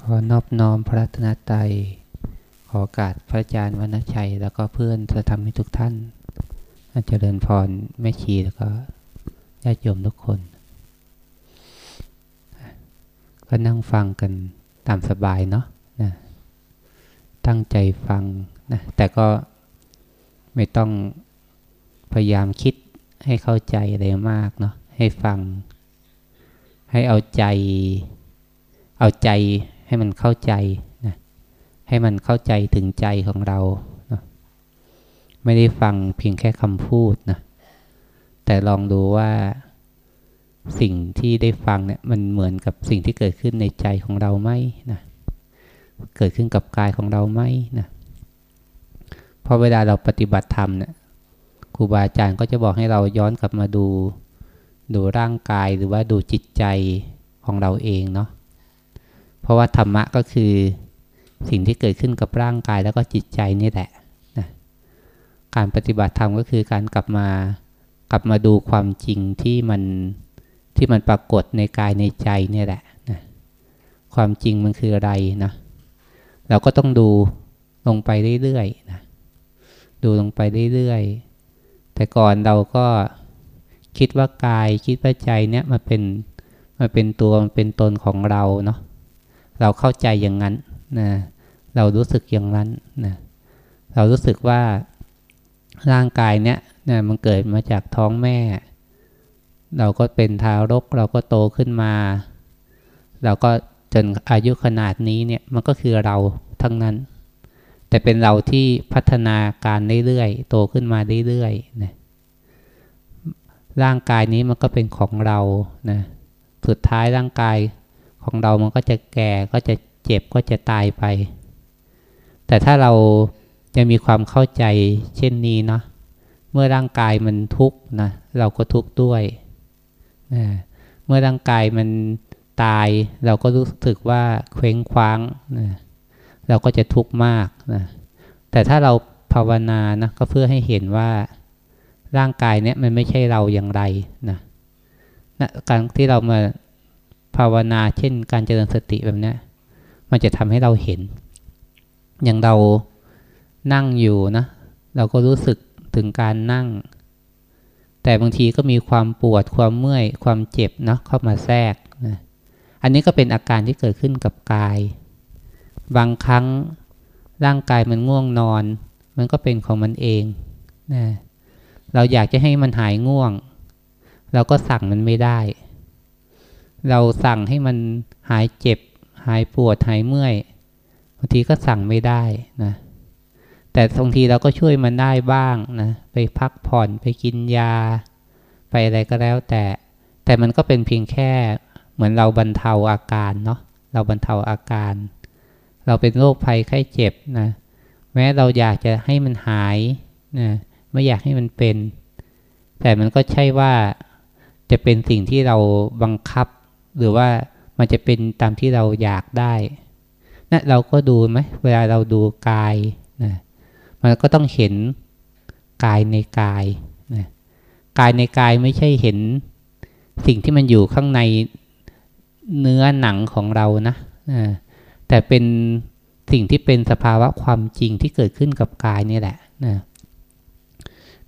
ขอนอบน้อมพระรัตนตรัยขอกาสพระอาจารย์วรรณชัย แล้วก็เพื่อนจะทำให้ทุกท่านเจริญพรแม่ชีแล้วก็ญาติโยมทุกคน ก็นั่งฟังกันตามสบายเนาะนะตั้งใจฟังนะแต่ก็ไม่ต้องพยายามคิดให้เข้าใจอะไรมากเนาะให้ฟัง ให้เอาใจ เอาใจให้มันเข้าใจนะให้มันเข้าใจถึงใจของเรานะไม่ได้ฟังเพียงแค่คำพูดนะแต่ลองดูว่าสิ่งที่ได้ฟังเนี่ยมันเหมือนกับสิ่งที่เกิดขึ้นในใจของเราไหมนะเกิดขึ้นกับกายของเราไหมนะพอเวลาเราปฏิบัติธรรมเนี่ยครูบาอาจารย์ก็จะบอกให้เราย้อนกลับมาดู ดูร่างกายหรือว่าดูจิตใจของเราเองเนาะ เพราะว่าธรรมะก็คือสิ่งที่เกิดขึ้นกับร่างกายแล้วก็จิตใจนี่แหละนะการปฏิบัติธรรมก็คือการกลับมากลับมาดูความจริงที่มันที่มันปรากฏในกายในใจนี่แหละนะความจริงมันคืออะไรนะเราก็ต้องดูลงไปเรื่อยๆนะดูลงไปเรื่อยๆ แต่ก่อนเราก็คิดว่ากายคิดว่าใจเนี่ยมันเป็นมันเป็นตัวมันเป็นตนของเราเนาะ เราเข้าใจอย่างนั้นนะเรารู้สึกอย่างนั้นนะเรารู้สึกว่าร่างกายเนี่ยนะมันเกิดมาจากท้องแม่ เราก็เป็นทารก เราก็โตขึ้นมา เราก็จนอายุขนาดนี้เนี่ยมันก็คือเราทั้งนั้น แต่เป็นเราที่พัฒนาการเรื่อยๆโตขึ้นมาเรื่อยๆนะร่างกายนี้มันก็เป็นของเรานะสุดท้ายร่างกาย ของเรามันก็จะแก่ก็จะเจ็บก็จะตายไป แต่ถ้าเราจะมีความเข้าใจเช่นนี้เนาะเมื่อร่างกายมันทุกข์นะเราก็ทุกข์ด้วยนะเมื่อร่างกายมันตายเราก็รู้สึกว่าเคว้งคว้างนะเราก็จะทุกข์มากนะแต่ถ้าเราภาวนานะก็เพื่อให้เห็นว่าร่างกายเนี้ยมันไม่ใช่เราอย่างไรนะนะการที่เรามา ภาวนา เช่น การเจริญสติแบบนี้มันจะทำให้เราเห็น อย่างเรานั่งอยู่นะ เราก็รู้สึกถึงการนั่ง แต่บางทีก็มีความปวดความเมื่อย ความเจ็บนะเข้ามาแทรกนะอันนี้ก็เป็นอาการที่เกิดขึ้นกับกาย บางครั้งร่างกายมันง่วงนอน มันก็เป็นของมันเองนะเราอยากจะให้มันหายง่วง เราก็สั่งมันไม่ได้ เราสั่งให้มันหายเจ็บ หายปวดหายเมื่อยบางทีก็สั่งไม่ได้นะ แต่บางทีเราก็ช่วยมันได้บ้างนะ ไปพักผ่อนไปกินยา ไปอะไรก็แล้วแต่ แต่มันก็เป็นเพียงแค่เหมือนเราบรรเทาอาการเนาะเราบรรเทาอาการ เราเป็นโรคภัยไข้เจ็บนะแม้เราอยากจะให้มันหายนะไม่อยากให้มันเป็น แต่มันก็ใช่ว่าจะเป็นสิ่งที่เราบังคับ หรือว่ามันจะเป็นตามที่เราอยากได้นะเราก็ดูไหมเวลาเราดูกายนะมันก็ต้องเห็นกายในกายนะกายในกายไม่ใช่เห็นสิ่งที่มันอยู่ข้างในเนื้อหนังของเรานะนะแต่เป็นสิ่งที่เป็นสภาวะความจริงที่เกิดขึ้นกับกายนี่แหละนะ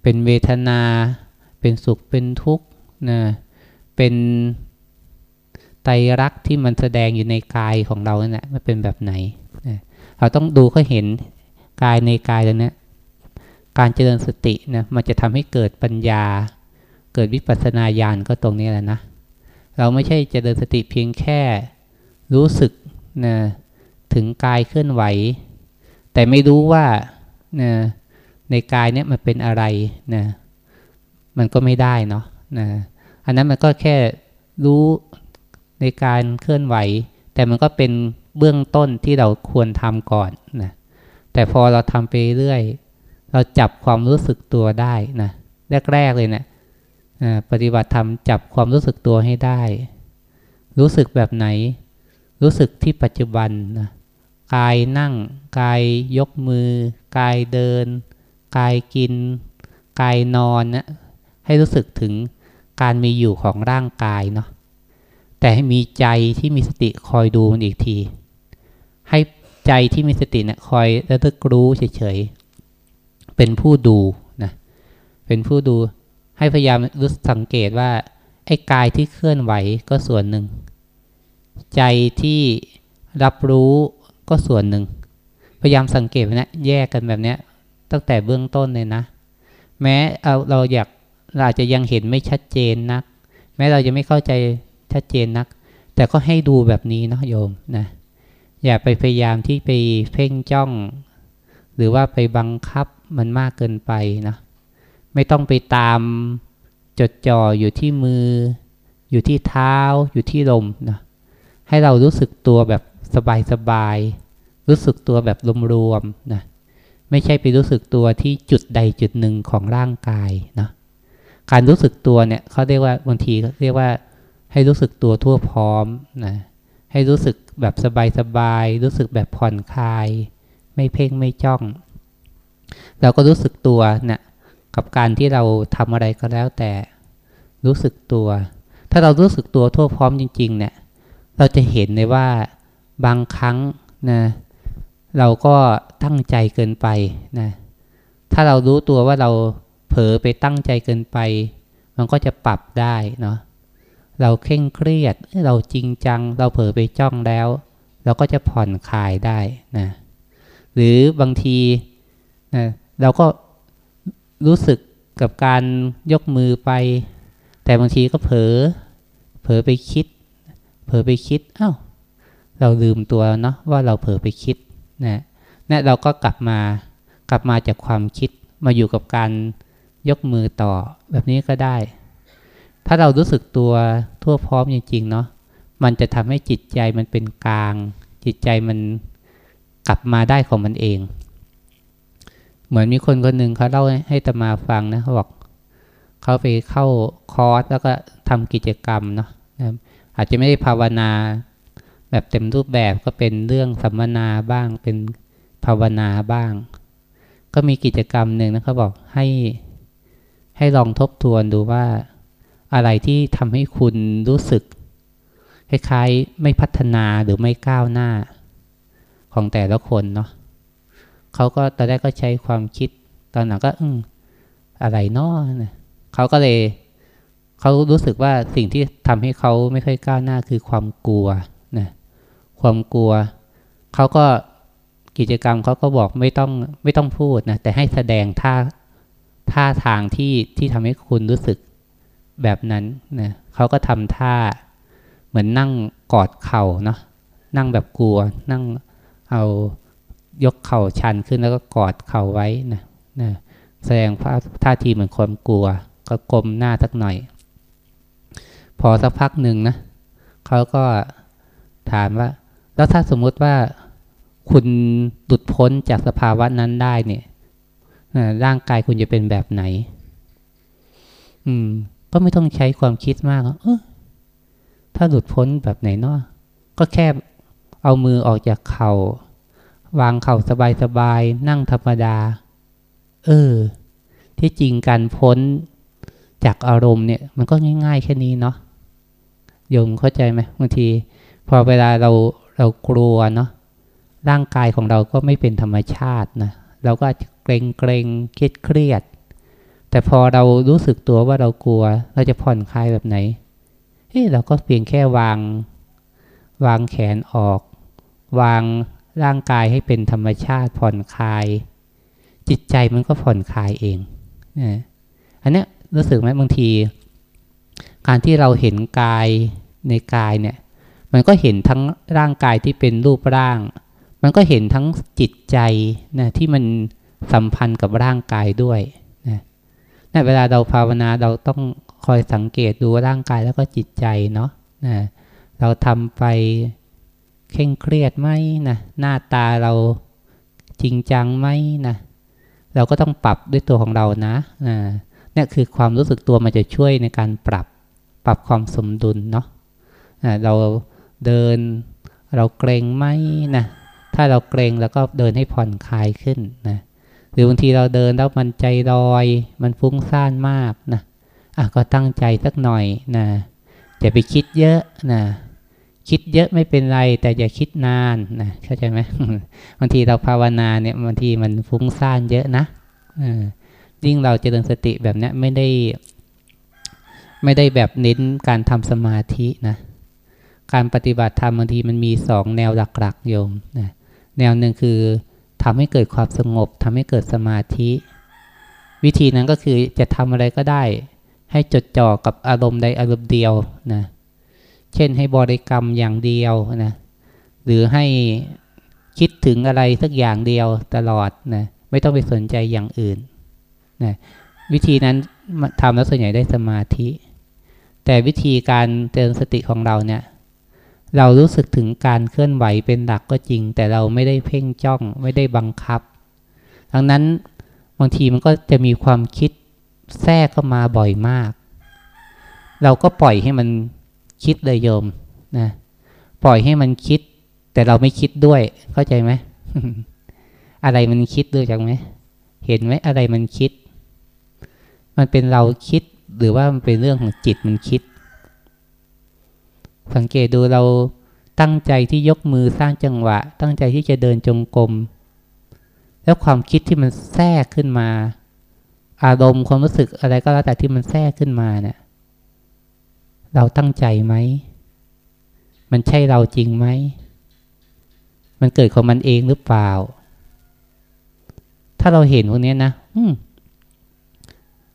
เป็นเวทนา เป็นสุขเป็นทุกข์นะเป็น ตรลักษณ์ที่มันแสดงอยู่ในกายของเราเนี่ยมันเป็นแบบไหนนะเราต้องดูเขาเห็นกายในกายแล้วเนี่ยการเจริญสตินะมันจะทำให้เกิดปัญญา เกิดวิปัสสนาญาณก็ตรงนี้แหละนะเราไม่ใช่เจริญสติเพียงแค่รู้สึกนะถึงกายเคลื่อนไหว แต่ไม่รู้ว่านะในกายเนี่ยมันเป็นอะไรนะมันก็ไม่ได้เนาะนะอันนั้นมันก็แค่รู้ ในการเคลื่อนไหว แต่มันก็เป็นเบื้องต้นที่เราควรทำก่อนนะแต่พอเราทำไปเรื่อย เราจับความรู้สึกตัวได้นะแรกๆเลยเนะี่ยปฏิบัติธรรมจับความรู้สึกตัวให้ได้ รู้สึกแบบไหน รู้สึกที่ปัจจุบันนะกายนั่ง กายยกมือ กายเดิน กายกิน กายนอนนะให้รู้สึกถึงการมีอยู่ของร่างกายเนาะ แต่ให้มีใจที่มีสติคอยดูมันอีกที ให้ใจที่มีสติเนะี่ยคอยระลึกรู้เฉยๆ เป็นผู้ดูนะ เป็นผู้ดู ให้พยายามรู้สังเกตว่า ไอ้กายที่เคลื่อนไหวก็ส่วนหนึ่ง ใจที่รับรู้ก็ส่วนหนึ่ง พยายามสังเกตนะแยกกันแบบนี้ตั้งแต่เบื้องต้นเลยนะ แม้เอาเราอยากเราอาจจะยังเห็นไม่ชัดเจนนัก แม้เราจะไม่เข้าใจ ชัดเจนนัก แต่ก็ให้ดูแบบนี้นะโยมนะ อย่าไปพยายามที่ไปเพ่งจ้อง หรือว่าไปบังคับมันมากเกินไปนะ ไม่ต้องไปตามจดจ่ออยู่ที่มือ อยู่ที่เท้า อยู่ที่ลมนะให้เรารู้สึกตัวแบบสบายๆ รู้สึกตัวแบบรวมๆนะไม่ใช่ไปรู้สึกตัวที่จุดใดจุดหนึ่งของร่างกายนะการรู้สึกตัวเนี่ยเขาเรียกว่าบางทีเรียกว่า ให้รู้สึกตัวทั่วพร้อมนะให้รู้สึกแบบสบายๆ รู้สึกแบบผ่อนคลาย ไม่เพ่งไม่จ้อง เราก็รู้สึกตัวเนะี่ยกับการที่เราทำอะไรก็แล้วแต่รู้สึกตัว ถ้าเรารู้สึกตัวทั่วพร้อมจริง ๆ เนี่ย เราจะเห็นเลยว่าบางครั้งนะเราก็ตั้งใจเกินไปนะถ้าเรารู้ตัวว่าเราเผลอไปตั้งใจเกินไป มันก็จะปรับได้เนาะ เราเคร่งเครียด เราจริงจัง เราเผลอไปจ้องแล้ว เราก็จะผ่อนคลายได้นะหรือบางทีนะเราก็รู้สึกกับการยกมือไป แต่บางทีก็เผลอเผลอไปคิด เผลอไปคิดอา้าวเราลืมตัวเนาะว่าเราเผลอไปคิดนะนี่เราก็กลับมากลับมาจากความคิดมาอยู่กับการยกมือต่อแบบนี้ก็ได้ ถ้าเรารู้สึกตัวทั่วพร้อมจริงๆเนาะมันจะทำให้จิตใจมันเป็นกลาง จิตใจมันกลับมาได้ของมันเอง เหมือนมีคนคนหนึ่งเขาเล่าให้ตมาฟังนะเขาบอกเขาไปเข้าคอร์สแล้วก็ทำกิจกรรมเนาะอาจจะไม่ได้ภาวนาแบบเต็มรูปแบบก็เป็นเรื่องสัมมนาบ้าง เป็นภาวนาบ้าง ก็มีกิจกรรมหนึ่งนะเขาบอกให้ให้ลองทบทวนดูว่า อะไรที่ทำให้คุณรู้สึกคล้ายๆไม่พัฒนาหรือไม่ก้าวหน้าของแต่ละคนเนาะเขาก็ตอนแรกก็ใช้ความคิด ตอนหลังก็อืมอะไรนาะเขาก็เลยเขารู้สึกว่าสิ่งที่ทำให้เขาไม่ค่อยก้าวหน้าคือความกลัวนะความกลัว เขาก็กิจกรรมเขาก็บอกไม่ต้องไม่ต้องพูดนะแต่ให้แสดงท่าท่าทางที่ที่ทำให้คุณรู้สึก แบบนั้นนะเขาก็ทำท่าเหมือนนั่งกอดเข่าเนาะนั่งแบบกลัว นั่งเอายกเข่าชันขึ้นแล้วก็กอดเข่าไว้นะนะแสดงท่าทีเหมือนความกลัว ก็กลมหน้าสักหน่อย พอสักพักหนึ่งนะเขาก็ถามว่า แล้วถ้าสมมุติว่าคุณหลุดพ้นจากสภาวะนั้นได้เนี่ยร่างกายคุณจะเป็นแบบไหน อืม ก็ไม่ต้องใช้ความคิดมากเออถ้าหลุดพ้นแบบไหนเนาะก็แค่เอามือออกจากเขา่าวางเข่าสบายๆนั่งธรรมดา เออ ที่จริงการพ้นจากอารมณ์เนี่ย มันก็ง่ายๆแค่นี้เนาะโยมเข้าใจไหมบางที พอเวลาเราเรากลัวเนาะร่างกายของเราก็ไม่เป็นธรรมชาตินะเราก็เกรงเกรงเครียดเครียด แต่พอเรารู้สึกตัวว่าเรากลัว เราจะผ่อนคลายแบบไหนเฮ้เราก็เพียงแค่วาง วางแขนออก วางร่างกายให้เป็นธรรมชาติผ่อนคลาย จิตใจมันก็ผ่อนคลายเองนะอันนี้รู้สึกไหมบางที การที่เราเห็นกายในกายเนี่ย มันก็เห็นทั้งร่างกายที่เป็นรูปร่าง มันก็เห็นทั้งจิตใจนะที่มันสัมพันธ์กับร่างกายด้วย นะนเวลาเราภาวนาเราต้องคอยสังเกตดูร่างกายแล้วก็จิตใจเนาะนะเราทำไปเคร่งเครียดไหมนะหน้าตาเราจริงจังไหมนะเราก็ต้องปรับด้วยตัวของเรานะนะนี่คือความรู้สึกตัวมันจะช่วยในการปรับปรับความสมดุลเนาะะเราเดินเราเกรงไหมนะถ้าเราเกรงแล้วก็เดินให้ผ่อนคลายขึ้นนะ หรือบางทีเราเดินแล้วมันใจลอย มันฟุ้งซ่านมากนะอะก็ตั้งใจสักหน่อยนะอย่าไปคิดเยอะนะคิดเยอะไม่เป็นไร แต่อย่าคิดนานนะเข้าใจไหมบางทีเราภาวนาเนี่ยบางทีมันฟุ้งซ่านเยอะนะยิ่งเราเจริญสติแบบนี้ไม่ได้ ไม่ได้แบบเน้นการทำสมาธินะการปฏิบัติธรรมบางทีมันมีสองแนวหลักๆโยมนะแนวหนึ่งคือ ทำให้เกิดความสงบทำให้เกิดสมาธิ วิธีนั้นก็คือจะทำอะไรก็ได้ ให้จดจ่อกับอารมณ์ใดอารมณ์เดียวนะเช่นให้บริกรรมอย่างเดียวนะหรือให้คิดถึงอะไรสักอย่างเดียวตลอดนะไม่ต้องไปสนใจอย่างอื่นนะวิธีนั้นทำแล้วส่วนใหญ่ได้สมาธิ แต่วิธีการเตือนสติของเราเนี่ย เรารู้สึกถึงการเคลื่อนไหวเป็นหลักก็จริง แต่เราไม่ได้เพ่งจ้องไม่ได้บังคับ ดังนั้นบางทีมันก็จะมีความคิดแทรกเข้ามาบ่อยมาก เราก็ปล่อยให้มันคิดเลยโยมนะปล่อยให้มันคิด แต่เราไม่คิดด้วย เข้าใจไหมอะไรมันคิดด้วยจังไหมเห็นไหมอะไรมันคิด มันเป็นเราคิดหรือว่ามันเป็นเรื่องของจิตมันคิด สังเกตดูเราตั้งใจที่ยกมือสร้างจังหวะ ตั้งใจที่จะเดินจงกรมแล้วความคิดที่มันแทรกขึ้นมา อารมณ์ความรู้สึกอะไรก็แล้วแต่ที่มันแทรกขึ้นมาเนี่ยเราตั้งใจไหม มันใช่เราจริงไหม มันเกิดของมันเองหรือเปล่า ถ้าเราเห็นพวกนี้นะ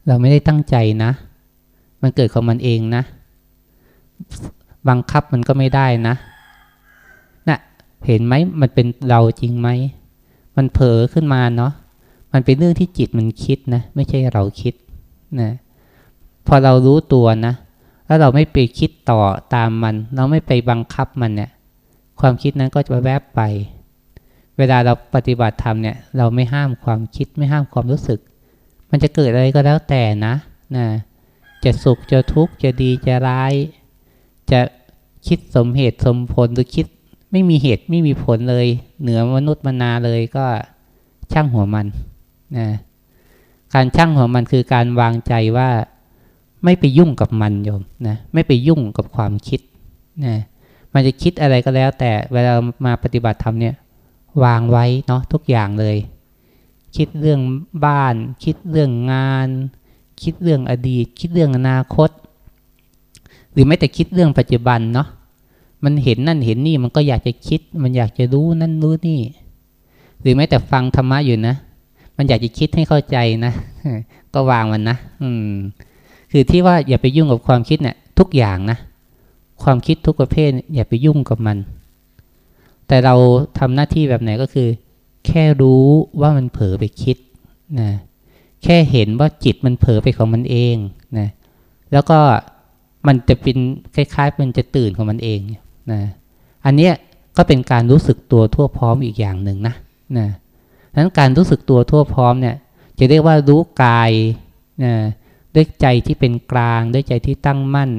เราไม่ได้ตั้งใจนะ มันเกิดของมันเองนะ บังคับมันก็ไม่ได้นะนะ่ะเห็นไหมมันเป็นเราจริงไหม มันเผลอขึ้นมาเนาะมันเป็นเรื่องที่จิตมันคิดนะ ไม่ใช่เราคิดนะพอเรารู้ตัวนะแล้วเราไม่ไปคิดต่อตามมัน เราไม่ไปบังคับมันเนี่ย ความคิดนั้นก็จะแวบไป เวลาเราปฏิบัติธรรมเนี่ย เราไม่ห้ามความคิดไม่ห้ามความรู้สึก มันจะเกิดอะไรก็แล้วแต่นะนะจะสุขจะทุกข์จะดีจะร้าย จะคิดสมเหตุสมผลหรือคิดไม่มีเหตุไม่มีผลเลย เหนือมนุษย์มนาเลยก็ช่างหัวมันนะการช่างหัวมันคือการวางใจว่าไม่ไปยุ่งกับมันโยมนะไม่ไปยุ่งกับความคิดนะมันจะคิดอะไรก็แล้ว แต่เวลามาปฏิบัติธรรมเนี่ยวางไว้เนาะทุกอย่างเลย คิดเรื่องบ้าน คิดเรื่องงาน คิดเรื่องอดีต คิดเรื่องอนาคต หรือไม่แต่คิดเรื่องปัจจุบันเนาะมันเห็นนั่นเห็นนี่มันก็อยากจะคิด มันอยากจะรู้นั่นรู้นี่ หรือแม้แต่ฟังธรรมะอยู่นะ มันอยากจะคิดให้เข้าใจนะ ก็วางมันนะ อืม คือที่ว่าอย่าไปยุ่งกับความคิดเนะี่ยทุกอย่างนะ ความคิดทุกประเภท อย่าไปยุ่งกับมัน แต่เราทำหน้าที่แบบไหนก็คือ แค่รู้ว่ามันเผลอไปคิดนะ แค่เห็นว่าจิตมันเผลอไปของมันเองนะ แล้วก็ มันจะเป็นคล้ายๆมันจะตื่นของมันเองนะอันเนี้ยก็เป็นการรู้สึกตัวทั่วพร้อมอีกอย่างหนึ่งนะนะดังนั้นการรู้สึกตัวทั่วพร้อมเนี่ยจะเรียกว่ารู้กายนะด้วยใจที่เป็นกลาง ด้วยใจที่ตั้งมั่น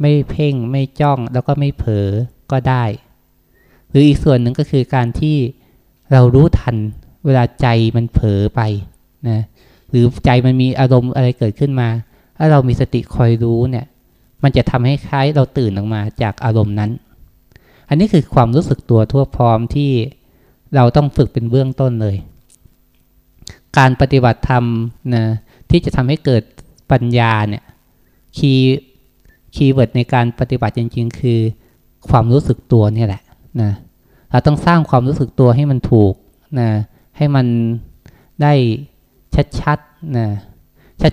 ไม่เพ่งไม่จ้องแล้วก็ไม่เผลอก็ได้ หรืออีกส่วนหนึ่งก็คือการที่เรารู้ทันเวลาใจมันเผลอไปนะหรือใจมันมีอารมณ์อะไรเกิดขึ้นมา ถ้าเรามีสติคอยรู้เนี่ย มันจะทำให้คล้ายเราตื่นออกมาจากอารมณ์นั้น อันนี้คือความรู้สึกตัวทั่วพร้อมที่เราต้องฝึกเป็นเบื้องต้นเลย การปฏิบัติธรรมนะที่จะทำให้เกิดปัญญาเนี่ยkey keyword ในการปฏิบัติจริง ๆ คือความรู้สึกตัวนี่แหละนะเราต้องสร้างความรู้สึกตัวให้มันถูกนะให้มันได้ชัดๆนะ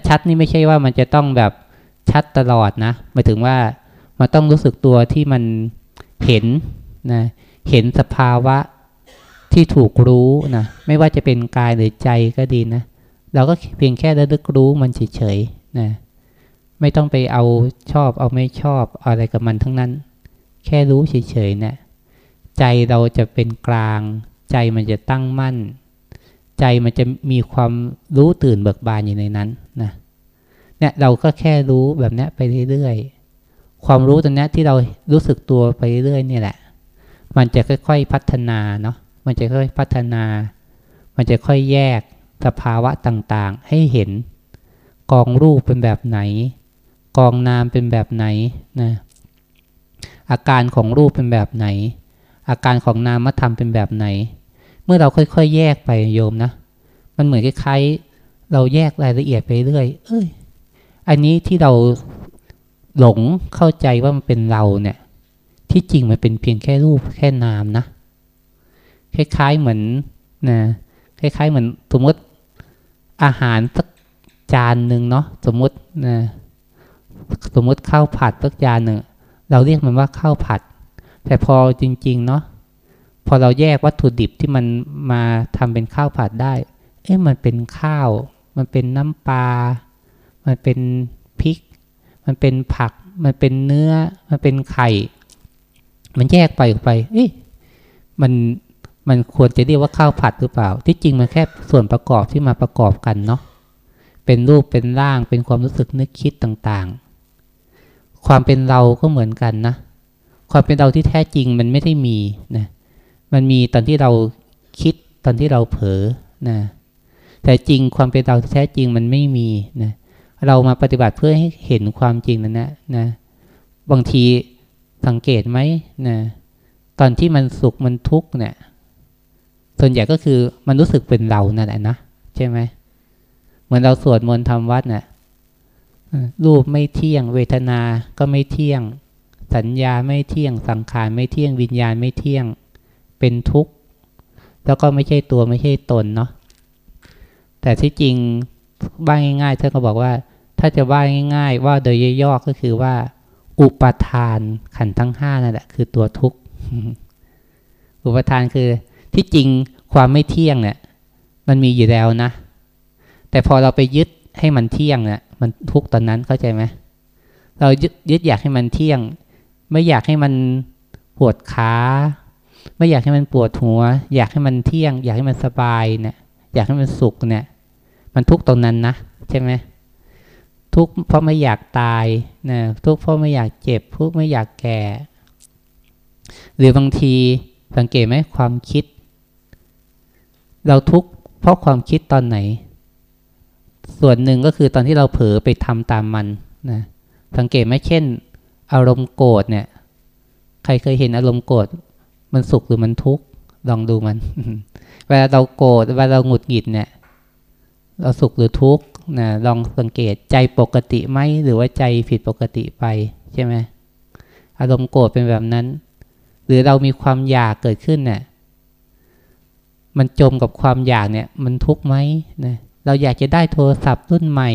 ชัดๆนี่ไม่ใช่ว่ามันจะต้องแบบ ชัดตลอดนะหมายถึงว่ามันต้องรู้สึกตัวที่มันเห็นนะเห็นสภาวะที่ถูกรู้นะไม่ว่าจะเป็นกายหรือใจก็ดีนะเราก็เพียงแค่ระลึกรู้มันเฉยๆนะไม่ต้องไปเอาชอบเอาไม่ชอบอะไรกับมันทั้งนั้น แค่รู้เฉยๆเนะี่ยใจเราจะเป็นกลาง ใจมันจะตั้งมั่น ใจมันจะมีความรู้ตื่นเบิกบานอยู่ในนั้นนะ เนี่ยเราก็แค่รู้แบบนี้ไปเรื่อยๆ ความรู้ตรงนี้ที่เรารู้สึกตัวไปเรื่อยๆนี่แหละ มันจะค่อย ๆพัฒนาเนาะ มันจะค่อยพัฒนา มันจะค่อยแยกสภาวะต่างๆ ให้เห็น กองรูปเป็นแบบไหน กองนามเป็นแบบไหนนะ อาการของรูปเป็นแบบไหน อาการของนามธรรมเป็นแบบไหน เมื่อเราค่อยๆ แยกไปโยมนะ มันเหมือนคล้ายๆ เราแยกรายละเอียดไปเรื่อย เอ้ย อันนี้ที่เราหลงเข้าใจว่ามันเป็นเราเนี่ย ที่จริงมันเป็นเพียงแค่รูปแค่นามนะ คล้ายๆเหมือนนะคล้ายๆเหมือนสมมติอาหารสักจานหนึ่งเนาะสมมตินะสมมติข้าวผัดสักจานหนึ่งเราเรียกมันว่าข้าวผัด แต่พอจริง ๆ เนาะพอเราแยกวัตถุดิบที่มันมาทำเป็นข้าวผัดได้ เอ๊ะมันเป็นข้าว มันเป็นน้ำปลา มันเป็นพริก มันเป็นผัก มันเป็นเนื้อ มันเป็นไข่ มันแยกไปออกไป เอ๊ะมันมันควรจะเรียกว่าข้าวผัดหรือเปล่า ที่จริงมันแค่ส่วนประกอบที่มาประกอบกันเนาะ เป็นรูป เป็นร่าง เป็นความรู้สึกนึกคิดต่างๆ ความเป็นเราก็เหมือนกันนะ ความเป็นเราที่แท้จริงมันไม่ได้มีนะ มันมีตอนที่เราคิดตอนที่เราเผลอนะ แต่จริงความเป็นเราที่แท้จริงมันไม่มีนะ เรามาปฏิบัติเพื่อให้เห็นความจริงนั้นนะนะบางทีสังเกตไหมนะตอนที่มันสุขมันทุกข์เนี่ยส่วนใหญ่ก็คือมันรู้สึกเป็นเรานั่นแหละนะใช่ไหมเหมือนเราสวดมนต์ทำวัดนะ่ะรูปไม่เที่ยง เวทนา ก็ไม่เที่ยง สัญญาไม่เที่ยง สังขารไม่เที่ยง วิญญาณไม่เที่ยง เป็นทุกข์ แล้วก็ไม่ใช่ตัวไม่ใช่ตนเนาะ แต่ที่จริงบ้างง่ายๆท่านก็บอกว่า ถ้าจะว่าง่าย ๆ ว่าโดยย่อๆก็คือว่า อุปทานขันทั้งห้านั่นแหละคือตัวทุกข์ อุปทานคือที่จริงความไม่เที่ยงเนี่ย มันมีอยู่แล้วนะ แต่พอเราไปยึดให้มันเที่ยงเนี่ยมันทุกตอนนั้นเข้าใจไหมเรายึดยึดอยากให้มันเที่ยง ไม่อยากให้มันปวดขาไม่อยากให้มันปวดหัว อยากให้มันเที่ยง อยากให้มันสบายเนี่ย อยากให้มันสุขเนี่ย มันทุกตรงนั้นนะใช่ไหม ทุกเพราะไม่อยากตายนะทุกเพราะไม่อยากเจ็บ ทุกไม่อยากแก่ หรือบางทีสังเกตไหมความคิด เราทุกข์เพราะความคิดตอนไหน ส่วนหนึ่งก็คือตอนที่เราเผลอไปทำตามมันนะสังเกตไหมเช่น อารมณ์โกรธเนี่ย ใครเคยเห็นอารมณ์โกรธมันสุขหรือมันทุกข์ลองดูมัน เวลาเราโกรธเวลาเราหงุดหงิดเนี่ย เราสุขหรือทุกข์ นะลองสังเกตใจปกติไหมหรือว่าใจผิดปกติไปใช่ไหมอารมณ์โกรธเป็นแบบนั้น หรือเรามีความอยากเกิดขึ้นเนี่ยมันจมกับความอยากเนี่ย มันทุกข์ไหมนะเราอยากจะได้โทรศัพท์รุ่นใหม่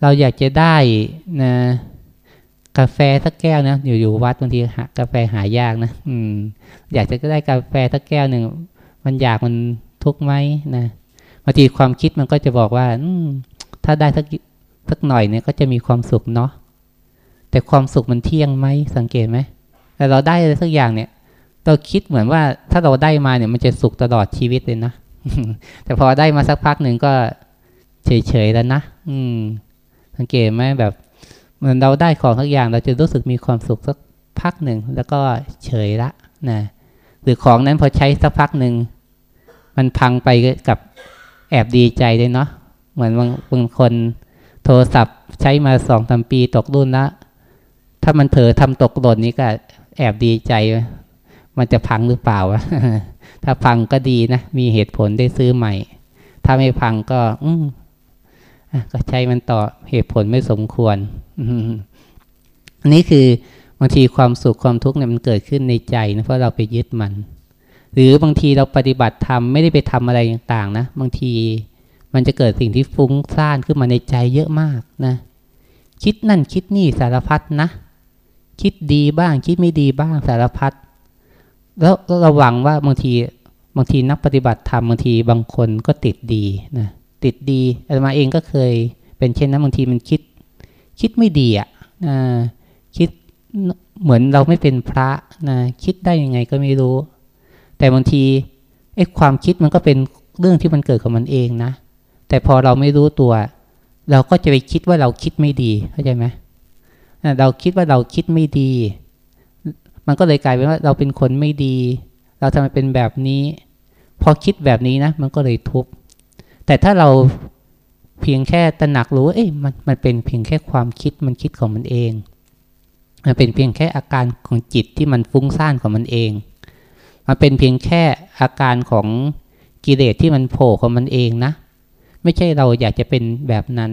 เราอยากจะได้นะกาแฟสักแก้วนะอยู่อยู่วัดบางทีหากาแฟหายากนะอืม อยากจะได้กาแฟสักแก้วหนึ่งมันอยากมันทุกข์ไหมนะ บางทีความคิดมันก็จะบอกว่าถ้าได้สักสักหน่อยเนี่ยก็จะมีความสุขเนาะแต่ความสุขมันเที่ยงไหมสังเกตไหมแต่เราได้อะไรสักอย่างเนี่ยเราคิดเหมือนว่าถ้าเราได้มาเนี่ยมันจะสุขตลอดชีวิตเลยนะแต่พอได้มาสักพักหนึ่งก็เฉยๆแล้วนะอืม สังเกตไหมแบบเหมือนเราได้ของทุกอย่าง เราจะรู้สึกมีความสุขสักพักหนึ่งแล้วก็เฉยละนะหรือของนั้นพอใช้สักพักหนึ่งมันพังไปกับ แอบดีใจเลยเนาะเหมือนบางบางคนโทรศัพท์ใช้มาสองสามปีตกรุ่นละถ้ามันเผลอทำตกหล่นนี้ก็แอบดีใจ มันจะพังหรือเปล่าวะถ้าพังก็ดีนะ มีเหตุผลได้ซื้อใหม่ ถ้าไม่พังก็ อืมก็ใช้มันต่อเหตุผลไม่สมควรอันนี้คือบางทีความสุขความทุกข์เนี่ยมันเกิดขึ้นในใจนะเพราะเราไปยึดมัน หรือบางทีเราปฏิบัติธรรมไม่ได้ไปทำอะไรต่างๆนะ บางทีมันจะเกิดสิ่งที่ฟุ้งซ่านขึ้นมาในใจเยอะมากนะ คิดนั่นคิดนี่สารพัดนะ คิดดีบ้างคิดไม่ดีบ้างสารพัดแล้วระวังว่าบางทีบางทีนักปฏิบัติธรรมบางทีบางคนก็ติดดีนะติดดีอาตมาเองก็เคยเป็นเช่นนั้นบางทีมันคิด คิดไม่ดีอะคิดเหมือนเราไม่เป็นพระนะคิดได้ยังไงก็ไม่รู้ แต่บางทีไอ้ความคิดมันก็เป็นเรื่องที่มันเกิดของมันเองนะ แต่พอเราไม่รู้ตัว เราก็จะไปคิดว่าเราคิดไม่ดีเข้าใจไหมเราคิดว่าเราคิดไม่ดี มันก็เลยกลายเป็นว่าเราเป็นคนไม่ดี เราทำไมเป็นแบบนี้ พอคิดแบบนี้นะ มันก็เลยทุกข์แต่ถ้าเราเพียงแค่ตระหนักรู้เอ้ยมันมันเป็นเพียงแค่ความคิดมันคิดของมันเอง มันเป็นเพียงแค่อาการของจิตที่มันฟุ้งซ่านของมันเอง มันเป็นเพียงแค่อาการของกิเลสที่มันโผล่ของมันเองนะ ไม่ใช่เราอยากจะเป็นแบบนั้น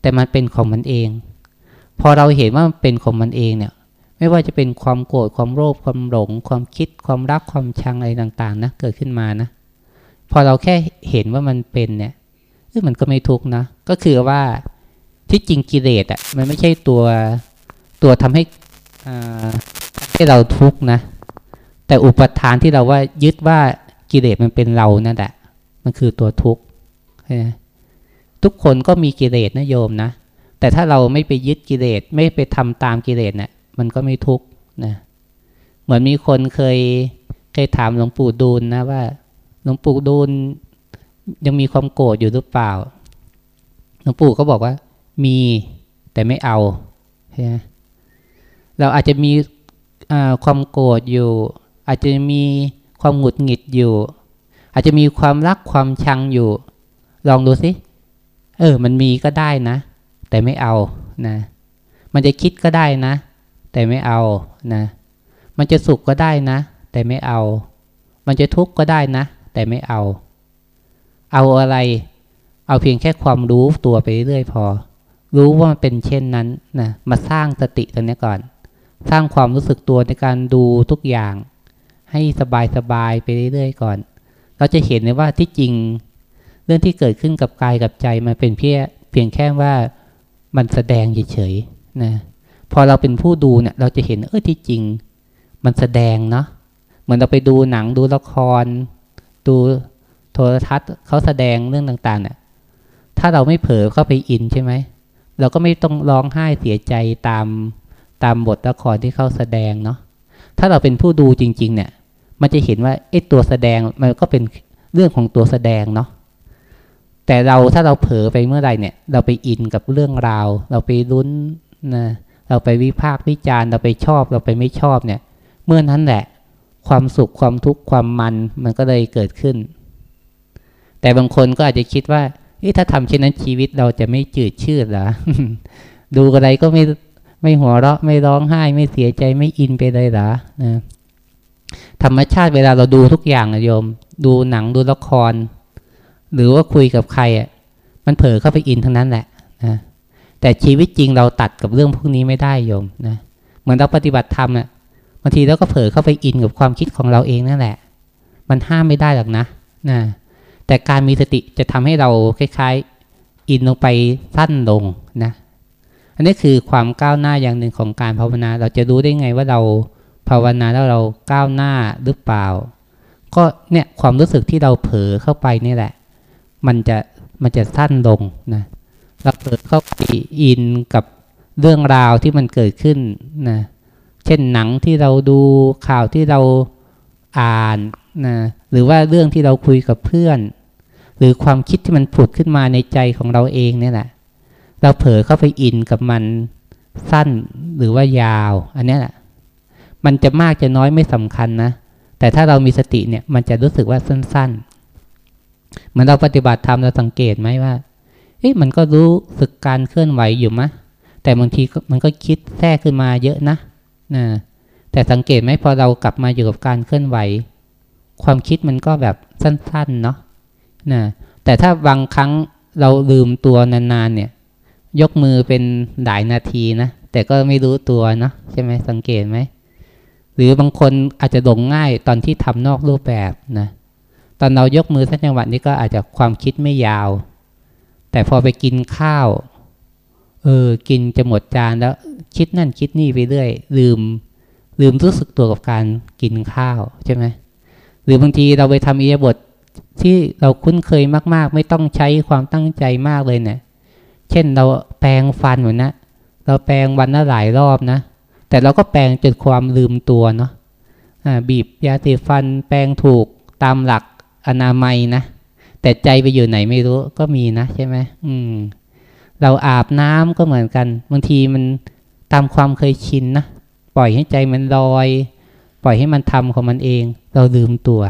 แต่มันเป็นของมันเอง พอเราเห็นว่ามันเป็นของมันเองเนี่ย ไม่ว่าจะเป็นความโกรธความโลภความหลง ความคิดความรักความชังอะไรต่างๆนะเกิดขึ้นมานะ พอเราแค่เห็นว่ามันเป็นเนี่ยเออมันก็ไม่ทุกนะ ก็คือว่าที่จริงกิเลสอะมันไม่ใช่ตัวตัวทำให้ให้เราทุกข์นะ แต่อุปทานที่เราว่ายึดว่ากิเลสมันเป็นเรานั่นแหละ มันคือตัวทุกข์ทุกคนก็มีกิเลสนะโยมนะ แต่ถ้าเราไม่ไปยึดกิเลสไม่ไปทำตามกิเลสเนะี่ยมันก็ไม่ทุกข์นะ เหมือนมีคนเคยเคยถามหลวงปู่ดูลนะว่าหลวงปู่ดูลยังมีความโกรธอยู่หรือเปล่าหลวงปู่ก็บอกว่า มีแต่ไม่เอาใช่ไหมเราอาจจะมีความโกรธอยู่ อาจจะมีความหงุดหงิดอยู่ อาจจะมีความรักความชังอยู่ ลองดูสิ เออ มันมีก็ได้นะ แต่ไม่เอานะ มันจะคิดก็ได้นะ แต่ไม่เอานะ มันจะสุขก็ได้นะ แต่ไม่เอา มันจะทุกข์ก็ได้นะ แต่ไม่เอา เอาอะไร เอาเพียงแค่ความรู้ตัวไปเรื่อยพอ รู้ว่ามันเป็นเช่นนั้นนะ มาสร้างสติตรงนี้ก่อน สร้างความรู้สึกตัวในการดูทุกอย่าง ให้สบายๆไปเรื่อยๆก่อน เราจะเห็นเลยว่าที่จริง เรื่องที่เกิดขึ้นกับกายกับใจมันเป็นเพียงเพียงแค่ว่ามันแสดงเฉยๆนะพอเราเป็นผู้ดูเนี่ย เราจะเห็นเออที่จริง มันแสดงเนาะเหมือนเราไปดูหนังดูละคร ดูโทรทัศน์เขาแสดงเรื่องต่างๆเนี่ยถ้าเราไม่เผลอเข้าไปอินใช่ไหมเราก็ไม่ต้องร้องไห้เสียใจตามตามบทละครที่เขาแสดงเนาะถ้าเราเป็นผู้ดูจริง ๆ เนี่ย มันจะเห็นว่าไอ้ตัวแสดงมันก็เป็นเรื่องของตัวแสดงเนาะแต่เราถ้าเราเผลอไปเมื่อไรเนี่ย เราไปอินกับเรื่องราว เราไปลุ้นนะเราไปวิพากษ์วิจารณ์เราไปชอบเราไปไม่ชอบเนี่ย เมื่อนั้นแหละ ความสุขความทุกข์ความมันมันก็เลยเกิดขึ้น แต่บางคนก็อาจจะคิดว่าถ้าทำเช่นนั้นชีวิตเราจะไม่จืดชืดหรอดูอะไรก็ไม่ไม่หัวเราะไม่ร้องไห้ ไม่เสียใจไม่อินไปเลยหรอนะ ธรรมชาติเวลาเราดูทุกอย่างนะโยม ดูหนังดูละคร หรือว่าคุยกับใครอะ มันเผลอเข้าไปอินทั้งนั้นแหละนะแต่ชีวิตจริงเราตัดกับเรื่องพวกนี้ไม่ได้โยมนะเหมือนเราปฏิบัติธรรมอะบางทีเราก็เผลอเข้าไปอินกับความคิดของเราเองนั่นแหละ มันห้ามไม่ได้หรอกนะนะแต่การมีสติจะทำให้เราคล้ายๆ อินลงไปสั้นลงนะ อันนี้คือความก้าวหน้าอย่างหนึ่งของการภาวนา เราจะรู้ได้ไงว่าเรา ภาวนาแล้วเราก้าวหน้าหรือเปล่า ก็เนี่ยความรู้สึกที่เราเผลอเข้าไปนี่แหละ มันจะมันจะสั้นลงนะเราเผลอเข้าไปอินกับเรื่องราวที่มันเกิดขึ้นนะเช่นหนังที่เราดูข่าวที่เราอ่านนะหรือว่าเรื่องที่เราคุยกับเพื่อน หรือความคิดที่มันผุดขึ้นมาในใจของเราเองเนี่ยแหละ เราเผลอเข้าไปอินกับมันสั้นหรือว่ายาว อันนี้แหละ มันจะมากจะน้อยไม่สำคัญนะ แต่ถ้าเรามีสติเนี่ย มันจะรู้สึกว่าสั้นๆ เหมือนเราปฏิบัติธรรมเราสังเกตไหมว่า เอ๊ะมันก็รู้สึกการเคลื่อนไหวอยู่มะ แต่บางทีมันก็คิดแทรกขึ้นมาเยอะนะนะ แต่สังเกตไหมพอเรากลับมาอยู่กับการเคลื่อนไหว ความคิดมันก็แบบสั้นๆ เนาะนะ แต่ถ้าบางครั้งเราลืมตัวนานๆ เนี่ย ยกมือเป็นหลายนาทีนะ แต่ก็ไม่รู้ตัวเนาะใช่ไหมสังเกตไหม รือบางคนอาจจะหลงง่ายตอนที่ทำนอกรูปแบบนะตอนเรายกมือสักจังหวะนี้ก็อาจจะความคิดไม่ยาว แต่พอไปกินข้าวเออกินจะหมดจานแล้วคิดนั่นคิดนี่ไปเรื่อย ลืม ลืมรู้สึกตัวกับการกินข้าวใช่ไหมหรือบางทีเราไปทำอียบทที่เราคุ้นเคยมาก ๆ ไม่ต้องใช้ความตั้งใจมากเลยเนะี่ย เช่นเราแปรงฟันเหมือนนะเราแปรงวันละหลายรอบนะ แต่เราก็แปรงจนความลืมตัวเนาะบีบยาสีฟันแปรงถูกตามหลักอนามัยนะ แต่ใจไปอยู่ไหนไม่รู้ก็มีนะใช่ไหมอืม เราอาบน้ำก็เหมือนกัน บางทีมันตามความเคยชินนะปล่อยให้ใจมันลอย ปล่อยให้มันทำของมันเอง เราลืมตัว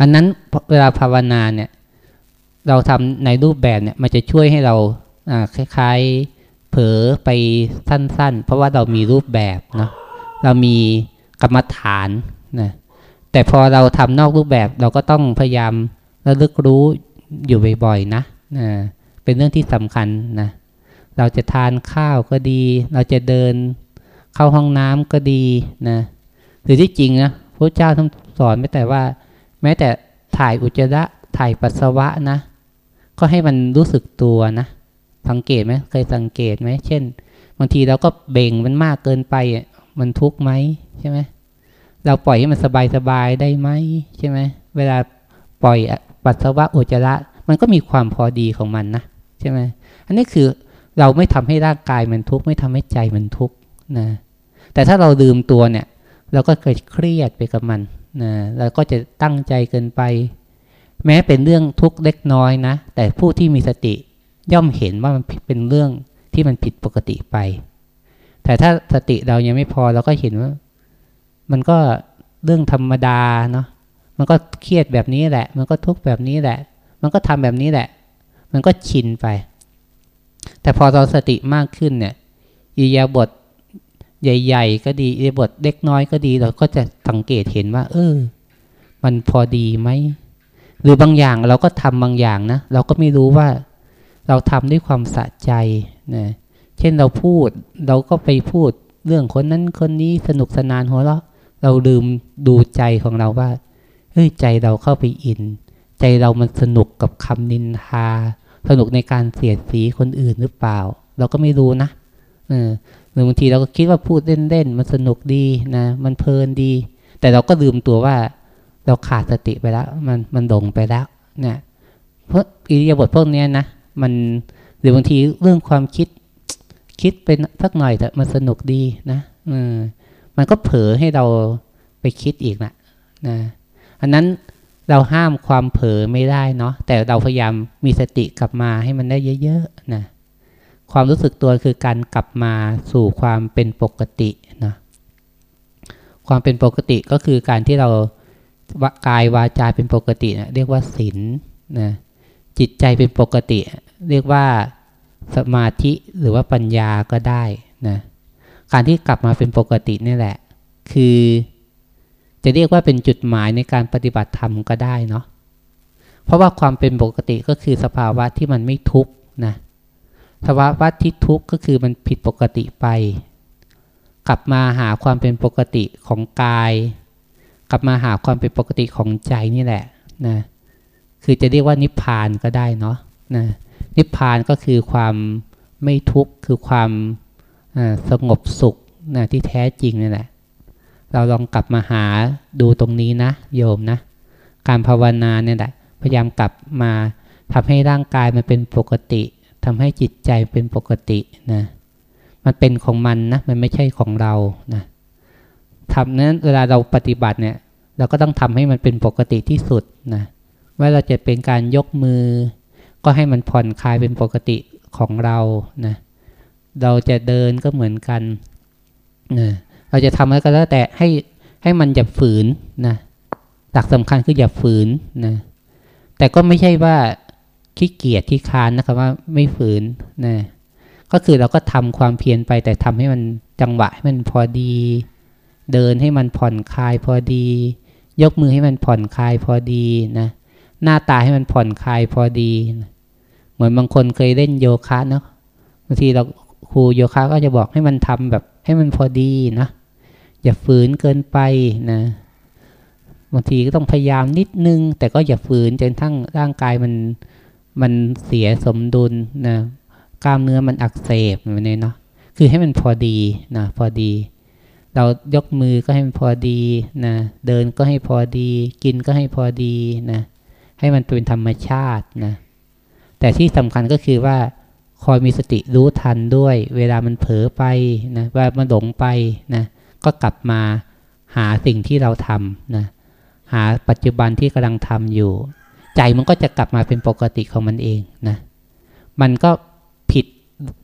อันนั้นเวลาภาวนาเนี่ย เราทำในรูปแบบเนี่ย มันจะช่วยให้เราคล้ายๆ ผผลอไปสั้น ๆ เพราะว่าเรามีรูปแบบเนาะเรามีกรรมฐานนะแต่พอเราทำนอกรูปแบบเราก็ต้องพยายามระลึกรู้อยู่บ่อยๆนะนะเป็นเรื่องที่สำคัญนะเราจะทานข้าวก็ดี เราจะเดินเข้าห้องน้ำก็ดีนะหรือที่จริงนะพระเจ้าท่านสอนไม่แต่ว่า แม้แต่ถ่ายอุจจาระถ่ายปัสสาวะนะ ก็ให้มันรู้สึกตัวนะ สังเกตไหมเคยสังเกตไหมเช่น บางทีเราก็เบ่งมันมากเกินไปมันทุกข์ไหมใช่ไหมเราปล่อยให้มันสบายๆได้ไหมใช่ไหมเวลาปล่อยปัสสาวะอุจจาระมันก็มีความพอดีของมันนะใช่ไหมอันนี้คือเราไม่ทำให้ร่างกายมันทุกข์ไม่ทำให้ใจมันทุกข์นะแต่ถ้าเราลืมตัวเนี่ย เราก็เกิดเครียดไปกับมันนะเราก็จะตั้งใจเกินไป แม้เป็นเรื่องทุกข์เล็กน้อยนะ แต่ผู้ที่มีสติ ย่อมเห็นว่ามันเป็นเรื่องที่มันผิดปกติไป แต่ถ้าสติเรายังไม่พอเราก็เห็นว่า มันก็เรื่องธรรมดาเนาะ มันก็เครียดแบบนี้แหละ มันก็ทุกข์แบบนี้แหละ มันก็ทำแบบนี้แหละ มันก็ชินไป แต่พอเราสติมากขึ้นเนี่ยอิยาบทใหญ่ ๆ ก็ดีอิยาบทเล็กน้อยก็ดี เราก็จะสังเกตเห็นว่า เออ มันพอดีไหม หรือบางอย่างเราก็ทำบางอย่างนะ เราก็ไม่รู้ว่า เราทำด้วยความสะใจนะเช่นเราพูดเราก็ไปพูดเรื่องคนนั้นคนนี้สนุกสนานหัวเราะเราลืมดูใจของเราว่าเฮ้ยใจเราเข้าไปอิน ใจเรามันสนุกกับคำนินทา สนุกในการเสียดสีคนอื่นหรือเปล่า เราก็ไม่รู้นะเออหรือบางทีเราก็คิดว่าพูดเล่นๆมันสนุกดีนะมันเพลินดี แต่เราก็ลืมตัวว่าเราขาดสติไปแล้ว มันมันหลงไปแล้วเนี่ยเพราะอิริยาบถพวกนี้นะ มันหรือบางทีเรื่องความคิดคิดเป็นสักหน่อยแต่มันสนุกดีนะอมันก็เผลอให้เราไปคิดอีกนะนะอันนั้นเราห้ามความเผลอไม่ได้เนาะแต่เราพยายามมีสติกลับมาให้มันได้เยอะๆนะความรู้สึกตัวคือการกลับมาสู่ความเป็นปกตินะความเป็นปกติก็คือการที่เรากายวาจาเป็นปกตินะเรียกว่าศีลนะ จิตใจเป็นปกติ เรียกว่าสมาธิหรือว่าปัญญาก็ได้นะการที่กลับมาเป็นปกตินี่แหละ คือ จะเรียกว่าเป็นจุดหมายในการปฏิบัติธรรมก็ได้เนาะเพราะว่าความเป็นปกติก็คือสภาวะที่มันไม่ทุกข์นะสภาวะที่ทุกข์ก็คือมันผิดปกติไป กลับมาหาความเป็นปกติของกาย กลับมาหาความเป็นปกติของใจนี่แหละนะ คือจะเรียกว่านิพพานก็ได้เนาะนะนิพพานก็คือความไม่ทุกข์คือความสงบสุขนะที่แท้จริงนี่แหละ เราลองกลับมาหาดูตรงนี้นะ โยมนะ การภาวนาเนี่ยแหละพยายามกลับมาทำให้ร่างกายมันเป็นปกติทำให้จิตใจเป็นปกตินะมันเป็นของมันนะ มันไม่ใช่ของเรานะทำนั้นเวลาเราปฏิบัติเนี่ย เราก็ต้องทำให้มันเป็นปกติที่สุดนะ ว่าเราจะเป็นการยกมือ ก็ให้มันผ่อนคลายเป็นปกติของเรานะเราจะเดินก็เหมือนกันนะเราจะทำอะไรก็แล้วแต่ให้ให้มันอย่าฝืนนะหลักสำคัญคืออย่าฝืนนะแต่ก็ไม่ใช่ว่าขี้เกียจขี้คานนะครับว่าไม่ฝืนนะก็คือเราก็ทำความเพียรไป แต่ทำให้มันจังหวะให้มันพอดี เดินให้มันผ่อนคลายพอดี ยกมือให้มันผ่อนคลายพอดีนะ หน้าตาให้มันผ่อนคลายพอดี เหมือนบางคนเคยเล่นโยคะเนาะบางทีเราครูโยคะก็จะบอกให้มันทำแบบ ให้มันพอดีนะอย่าฝืนเกินไปนะบางทีก็ต้องพยายามนิดนึง แต่ก็อย่าฝืนจนทั้งร่างกายมันมันเสียสมดุลนะกล้ามเนื้อมันอักเสบแบบนี้เนาะคือให้มันพอดีนะพอดี เรายกมือก็ให้มันพอดีนะเดินก็ให้พอดี กินก็ให้พอดีนะ ให้มันเป็นธรรมชาตินะ แต่ที่สำคัญก็คือว่าคอยมีสติรู้ทันด้วย เวลามันเผลอไปนะว่ามันหลงไปนะก็กลับมาหาสิ่งที่เราทำนะหาปัจจุบันที่กำลังทำอยู่ ใจมันก็จะกลับมาเป็นปกติของมันเองนะมันก็ผิด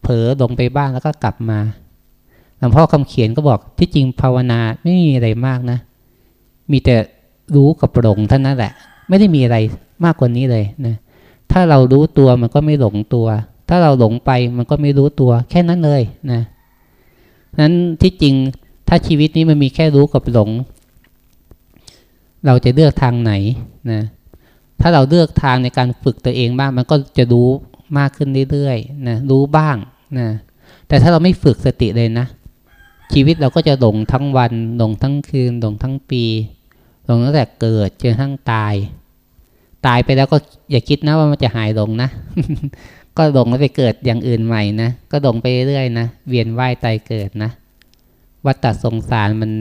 เผลอลงไปบ้างแล้วก็กลับมาหลวงพ่อคำเขียนก็บอกที่จริงภาวนาไม่มีอะไรมากนะ มีแต่รู้กับหลงเท่านั้นแหละ ไม่ได้มีอะไรมากกว่านี้เลยนะถ้าเรารู้ตัวมันก็ไม่หลงตัว ถ้าเราหลงไปมันก็ไม่รู้ตัว แค่นั้นเลยนะนั้นที่จริงถ้าชีวิตนี้มันมีแค่รู้กับหลง เราจะเลือกทางไหนนะถ้าเราเลือกทางในการฝึกตัวเองบ้าง มันก็จะรู้มากขึ้นเรื่อยๆนะรู้บ้างนะแต่ถ้าเราไม่ฝึกสติเลยนะ ชีวิตเราก็จะหลงทั้งวันหลงทั้งคืนหลงทั้งปีหลงตั้งแต่เกิดจนทั้งตาย ตายไปแล้วก็อย่าคิดนะว่ามันจะหายหลงนะ ก็หลงแล้วไปเกิดอย่างอื่นใหม่นะ ก็หลงไปเรื่อยนะ เวียนว่ายตายเกิดนะ วัฏสงสารมัน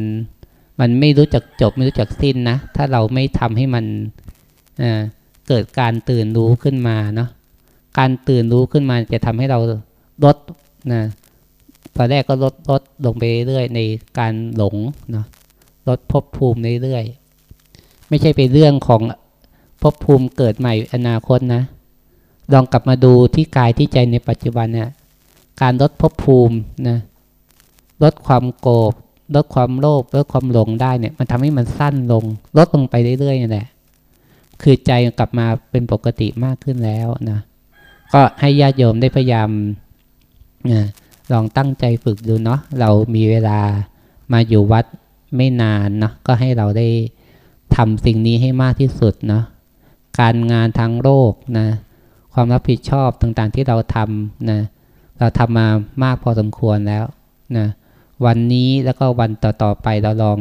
มันไม่รู้จักจบไม่รู้จักสิ้นนะ ถ้าเราไม่ทำให้มันเเกิดการตื่นรู้ขึ้นมาเนาะ การตื่นรู้ขึ้นมาจะทำให้เราลดนะตอนแรกก็ลดลดลงไปเรื่อยในการหลงเนาะ ลดภพภูมิเรื่อยไม่ใช่เป็นเรื่องของ ภพภูมิเกิดใหม่อนาคตนะ ลองกลับมาดูที่กายที่ใจในปัจจุบันเนี่ยการลดภพภูมินะลดความโกรธลดความโลภลดความหลงได้เนี่ย มันทำให้มันสั้นลง ลดลงไปเรื่อยๆนี่แหละคือใจกลับมาเป็นปกติมากขึ้นแล้วนะก็ให้ญาติโยมได้พยายามนะลองตั้งใจฝึกดูเนาะเรามีเวลามาอยู่วัดไม่นานเนาะก็ให้เราได้ทำสิ่งนี้ให้มากที่สุดเนาะ การงานทางโลกนะความรับผิดชอบต่างๆที่เราทำนะเราทำมามากพอสมควรแล้วนะวันนี้แล้วก็วันต่อๆไปเราลอง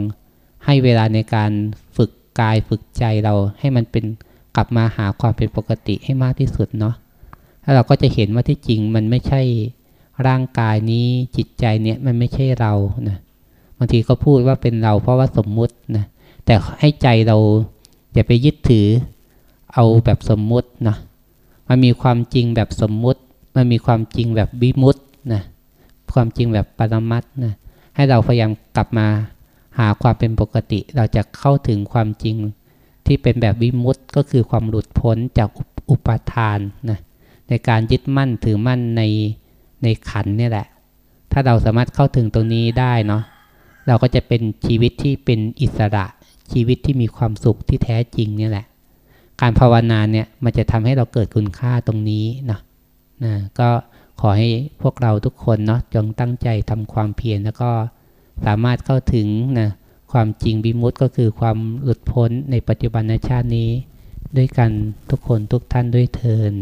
ให้เวลาในการฝึกกายฝึกใจเราให้มันเป็นกลับมาหาความเป็นปกติให้มากที่สุดเนาะแล้วเราก็จะเห็นว่าที่จริงมันไม่ใช่ร่างกายนี้จิตใจเนี่ยมันไม่ใช่เรานะบางทีก็พูดว่าเป็นเราเพราะว่าสมมุตินะแต่ให้ใจเราอย่าไปยึดถือ เอาแบบสมมุตินะมันมีความจริงแบบสมมุติ มันมีความจริงแบบบิมุตนะความจริงแบบปรมัตนะให้เราพยายามกลับมาหาความเป็นปกติ เราจะเข้าถึงความจริงที่เป็นแบบวิมุตต์ก็คือความหลุดพ้นจากอุปาทานนะในการยึดมั่นถือมั่นในในขันนี่แหละ ถ้าเราสามารถเข้าถึงตรงนี้ได้เนาะเราก็จะเป็นชีวิตที่เป็นอิสระชีวิตที่มีความสุขที่แท้จริงนี่แหละ การภาวนาเนี่ยมันจะทำให้เราเกิดคุณค่าตรงนี้เนาะนะก็ขอให้พวกเราทุกคนเนาะจงตั้งใจทำความเพียรแล้วก็สามารถเข้าถึงนะความจริงบิมุตก็คือความหลุดพ้นในปัจจุบันชาตินี้ ด้วยกันทุกคนทุกท่านด้วยเทิน